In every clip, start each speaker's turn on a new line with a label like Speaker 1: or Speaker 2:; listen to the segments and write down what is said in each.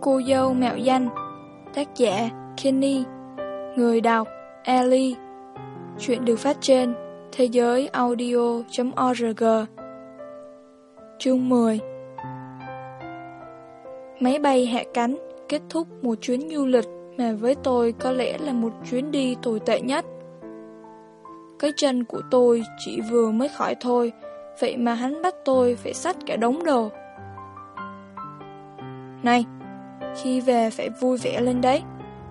Speaker 1: Cô dâu mạo danh Tác giả Kenny Người đọc Ellie Chuyện được phát trên thế giới audio.org Chương 10 Máy bay hạ cánh kết thúc một chuyến du lịch mà với tôi có lẽ là một chuyến đi tồi tệ nhất. Cái chân của tôi chỉ vừa mới khỏi thôi, vậy mà hắn bắt tôi phải xách cả đống đồ. Này, khi về phải vui vẻ lên đấy,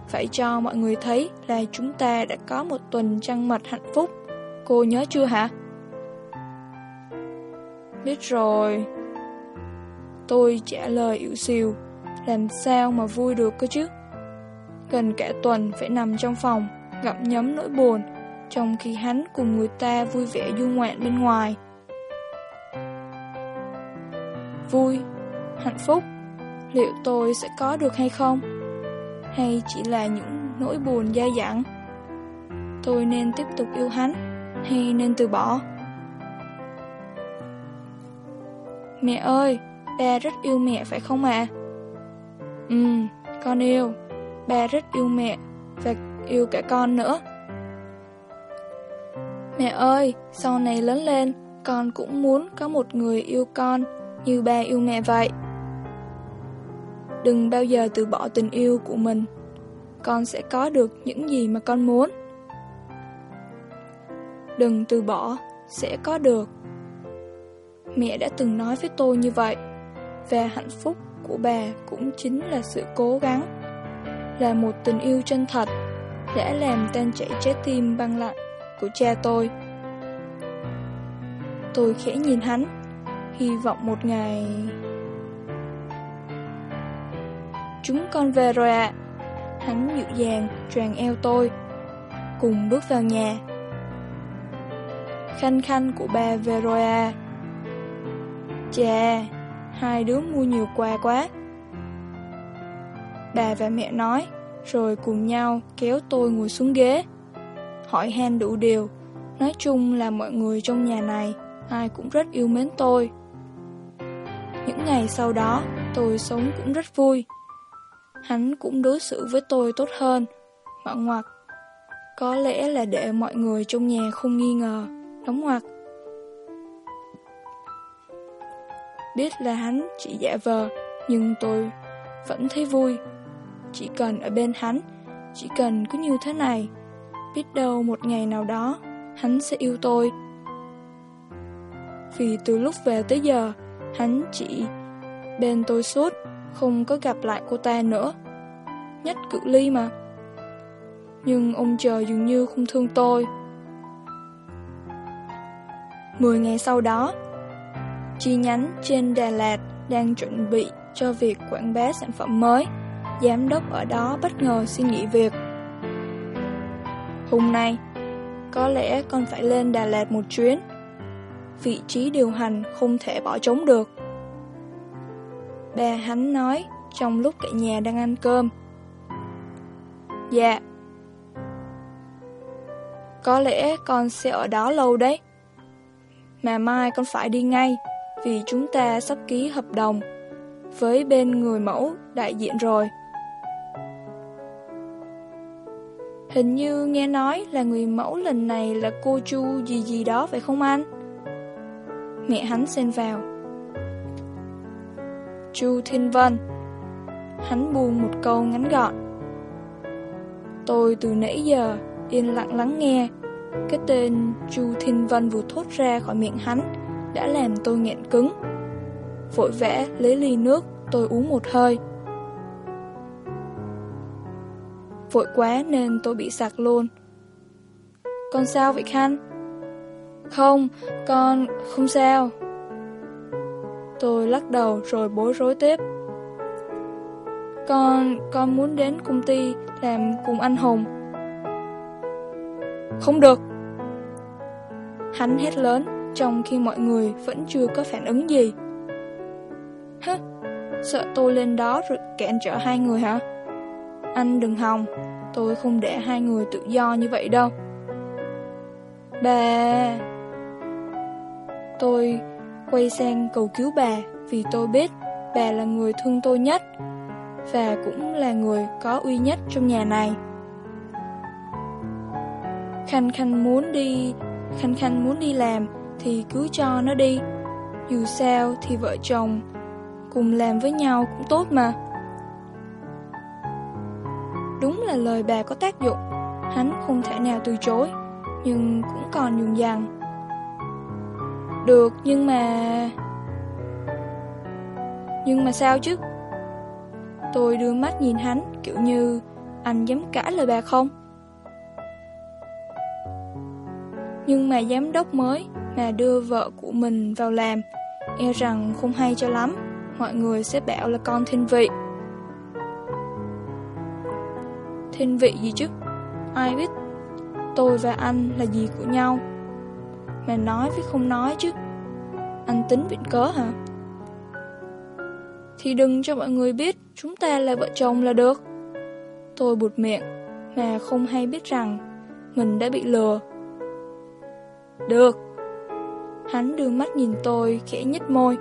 Speaker 1: phải cho mọi người thấy là chúng ta đã có một tuần trăng mật hạnh phúc. Cô nhớ chưa hả? Biết rồi. Tôi trả lời yếu xìu, làm sao mà vui được cơ chứ? Gần cả tuần phải nằm trong phòng, gặm nhấm nỗi buồn, trong khi hắn cùng người ta vui vẻ du ngoạn bên ngoài. Vui, hạnh phúc, liệu tôi sẽ có được hay không? Hay chỉ là những nỗi buồn dai dẳng? Tôi nên tiếp tục yêu hắn, hay nên từ bỏ? Mẹ ơi, ba rất yêu mẹ phải không ạ? À? Ừ, con yêu. Ba rất yêu mẹ và yêu cả con nữa. Mẹ ơi, sau này lớn lên, con cũng muốn có một người yêu con như ba yêu mẹ vậy. Đừng bao giờ từ bỏ tình yêu của mình. Con sẽ có được những gì mà con muốn. Đừng từ bỏ, sẽ có được. Mẹ đã từng nói với tôi như vậy, và hạnh phúc của bà cũng chính là sự cố gắng, là một tình yêu chân thật, đã làm tan chảy trái tim băng lạnh của cha tôi. Tôi khẽ nhìn hắn, hy vọng một ngày... Chúng con về rồi ạ. Hắn dịu dàng, tràn eo tôi, cùng bước vào nhà. Khanh khanh của bà về rồi à. Chà, hai đứa mua nhiều quà quá. Bà và mẹ nói, rồi cùng nhau kéo tôi ngồi xuống ghế. Hỏi han đủ điều, nói chung là mọi người trong nhà này, ai cũng rất yêu mến tôi. Những ngày sau đó, tôi sống cũng rất vui. Hắn cũng đối xử với tôi tốt hơn, ngoạn ngoặc. Có lẽ là để mọi người trong nhà không nghi ngờ, đóng ngoặc. Biết là hắn chỉ giả vờ, nhưng tôi vẫn thấy vui. Chỉ cần ở bên hắn, chỉ cần cứ như thế này, biết đâu một ngày nào đó, hắn sẽ yêu tôi. Vì từ lúc về tới giờ, hắn chỉ bên tôi suốt, không có gặp lại cô ta nữa. Nhất cự ly mà. Nhưng ông trời dường như không thương tôi. Mười ngày sau đó, chi nhánh trên Đà Lạt đang chuẩn bị cho việc quảng bá sản phẩm mới. Giám đốc ở đó bất ngờ xin nghỉ việc. Hôm nay, có lẽ con phải lên Đà Lạt một chuyến. Vị trí điều hành không thể bỏ trống được. Ba hắn nói trong lúc cả nhà đang ăn cơm. Dạ. Có lẽ con sẽ ở đó lâu đấy. Mà mai con phải đi ngay, vì chúng ta sắp ký hợp đồng với bên người mẫu đại diện rồi. Hình như nghe nói là người mẫu lần này là cô Chu gì gì đó phải không anh? Mẹ hắn xen vào. Chu Thiên Vân. Hắn buông một câu ngắn gọn. Tôi từ nãy giờ yên lặng lắng nghe. Cái tên Chu Thiên Vân vừa thốt ra khỏi miệng hắn đã làm tôi nghẹn cứng. Vội vã lấy ly nước, tôi uống một hơi. Vội quá nên tôi bị sặc luôn. Con sao vậy Khanh? Không, con không sao. Tôi lắc đầu rồi bối rối tiếp. Con, con muốn đến công ty làm cùng anh Hùng. Không được. Hắn hét lớn trong khi mọi người vẫn chưa có phản ứng gì. Hứ, sợ tôi lên đó rồi cản trở hai người hả? Anh đừng hòng, tôi không để hai người tự do như vậy đâu. Bà... Tôi quay sang cầu cứu bà vì tôi biết bà là người thương tôi nhất. và cũng là người có uy nhất trong nhà này. Khanh Khanh muốn đi, Khanh Khanh muốn đi làm thì cứ cho nó đi. Dù sao thì vợ chồng cùng làm với nhau cũng tốt mà. Đúng là lời bà có tác dụng, hắn không thể nào từ chối, nhưng cũng còn dùng dằng. Được, nhưng mà... Nhưng mà sao chứ? Tôi đưa mắt nhìn hắn kiểu như anh dám cãi lời bà không? Nhưng mà giám đốc mới mà đưa vợ của mình vào làm, e rằng không hay cho lắm, mọi người sẽ bảo là con thiên vị. Thiên vị gì chứ? Ai biết tôi và anh là gì của nhau? Mà nói với không nói chứ. Anh tính viện cớ hả? Thì đừng cho mọi người biết chúng ta là vợ chồng là được. Tôi bụt miệng, mà không hay biết rằng mình đã bị lừa. Được. Hắn đưa mắt nhìn tôi khẽ nhếch môi.